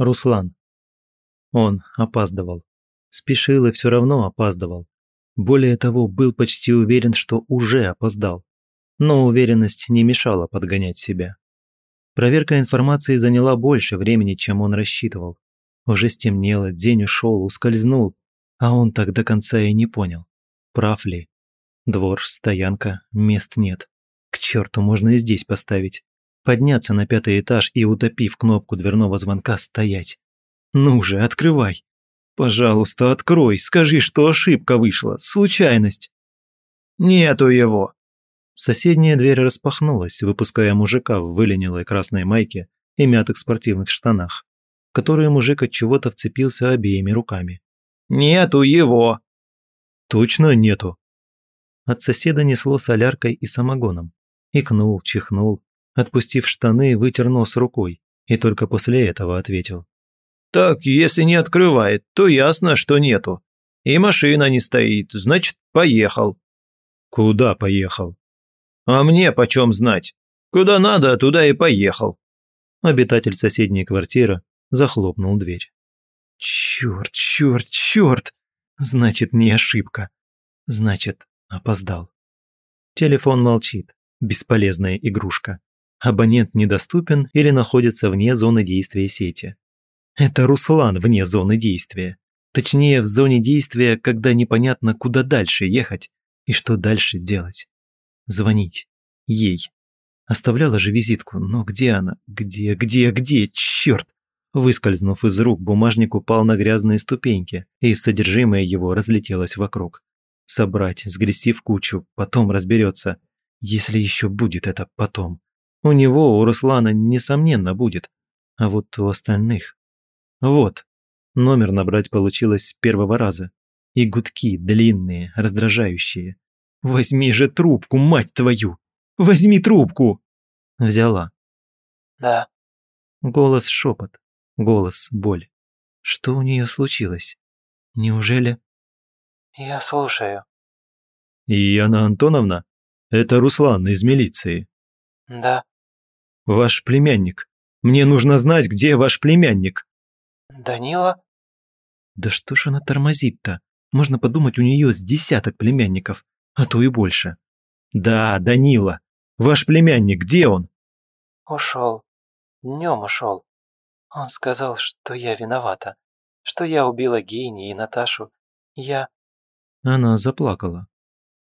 Руслан. Он опаздывал. Спешил и все равно опаздывал. Более того, был почти уверен, что уже опоздал. Но уверенность не мешала подгонять себя. Проверка информации заняла больше времени, чем он рассчитывал. Уже стемнело, день ушел, ускользнул, а он так до конца и не понял, прав ли. Двор, стоянка, мест нет. К черту, можно и здесь поставить подняться на пятый этаж и, утопив кнопку дверного звонка, стоять. «Ну же, открывай! Пожалуйста, открой, скажи, что ошибка вышла, случайность!» «Нету его!» Соседняя дверь распахнулась, выпуская мужика в выленилой красной майке и мятых спортивных штанах, в которые мужик от чего-то вцепился обеими руками. «Нету его!» «Точно нету!» От соседа несло соляркой и самогоном. Икнул, чихнул, Отпустив штаны, вытер нос рукой и только после этого ответил. «Так, если не открывает, то ясно, что нету. И машина не стоит, значит, поехал». «Куда поехал?» «А мне почем знать? Куда надо, туда и поехал». Обитатель соседней квартиры захлопнул дверь. «Черт, черт, черт! Значит, не ошибка. Значит, опоздал». Телефон молчит. Бесполезная игрушка абонент недоступен или находится вне зоны действия сети. Это Руслан вне зоны действия. Точнее, в зоне действия, когда непонятно, куда дальше ехать и что дальше делать. Звонить. Ей. Оставляла же визитку, но где она? Где, где, где? Черт! Выскользнув из рук, бумажник упал на грязные ступеньки, и содержимое его разлетелось вокруг. Собрать, сгрести в кучу, потом разберется, если еще будет это потом. У него, у Руслана, несомненно, будет. А вот у остальных... Вот. Номер набрать получилось с первого раза. И гудки длинные, раздражающие. «Возьми же трубку, мать твою! Возьми трубку!» Взяла. «Да». Голос шепот, голос боль. Что у нее случилось? Неужели... «Я слушаю». «Яна Антоновна, это Руслан из милиции. «Да». «Ваш племянник. Мне нужно знать, где ваш племянник». «Данила?» «Да что ж она тормозит-то? Можно подумать, у нее с десяток племянников, а то и больше». «Да, Данила. Ваш племянник, где он?» «Ушел. Днем ушел. Он сказал, что я виновата, что я убила Гини и Наташу. Я...» Она заплакала.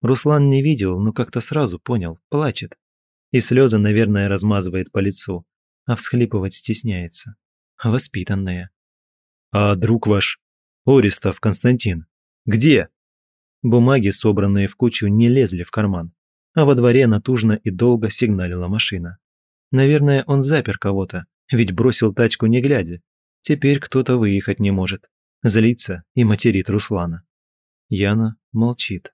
Руслан не видел, но как-то сразу понял, плачет и слезы, наверное, размазывает по лицу, а всхлипывать стесняется. Воспитанная. «А друг ваш? Ористов Константин. Где?» Бумаги, собранные в кучу, не лезли в карман, а во дворе натужно и долго сигналила машина. Наверное, он запер кого-то, ведь бросил тачку не глядя. Теперь кто-то выехать не может. Злится и материт Руслана. Яна молчит.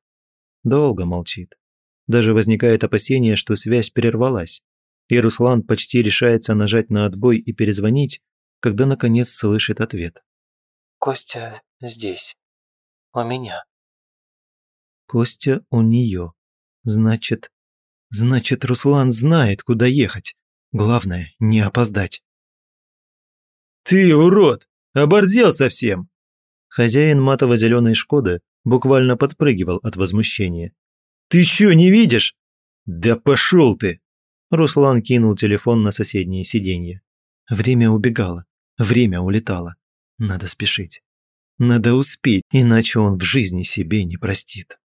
Долго молчит. Даже возникает опасение, что связь прервалась. И Руслан почти решается нажать на отбой и перезвонить, когда наконец слышит ответ. «Костя здесь. У меня». «Костя у нее. Значит, Значит, Руслан знает, куда ехать. Главное, не опоздать. «Ты урод! Оборзел совсем!» Хозяин матово-зеленой «Шкоды» буквально подпрыгивал от возмущения. Ты еще не видишь?» «Да пошел ты!» Руслан кинул телефон на соседнее сиденье. Время убегало, время улетало. Надо спешить. Надо успеть, иначе он в жизни себе не простит.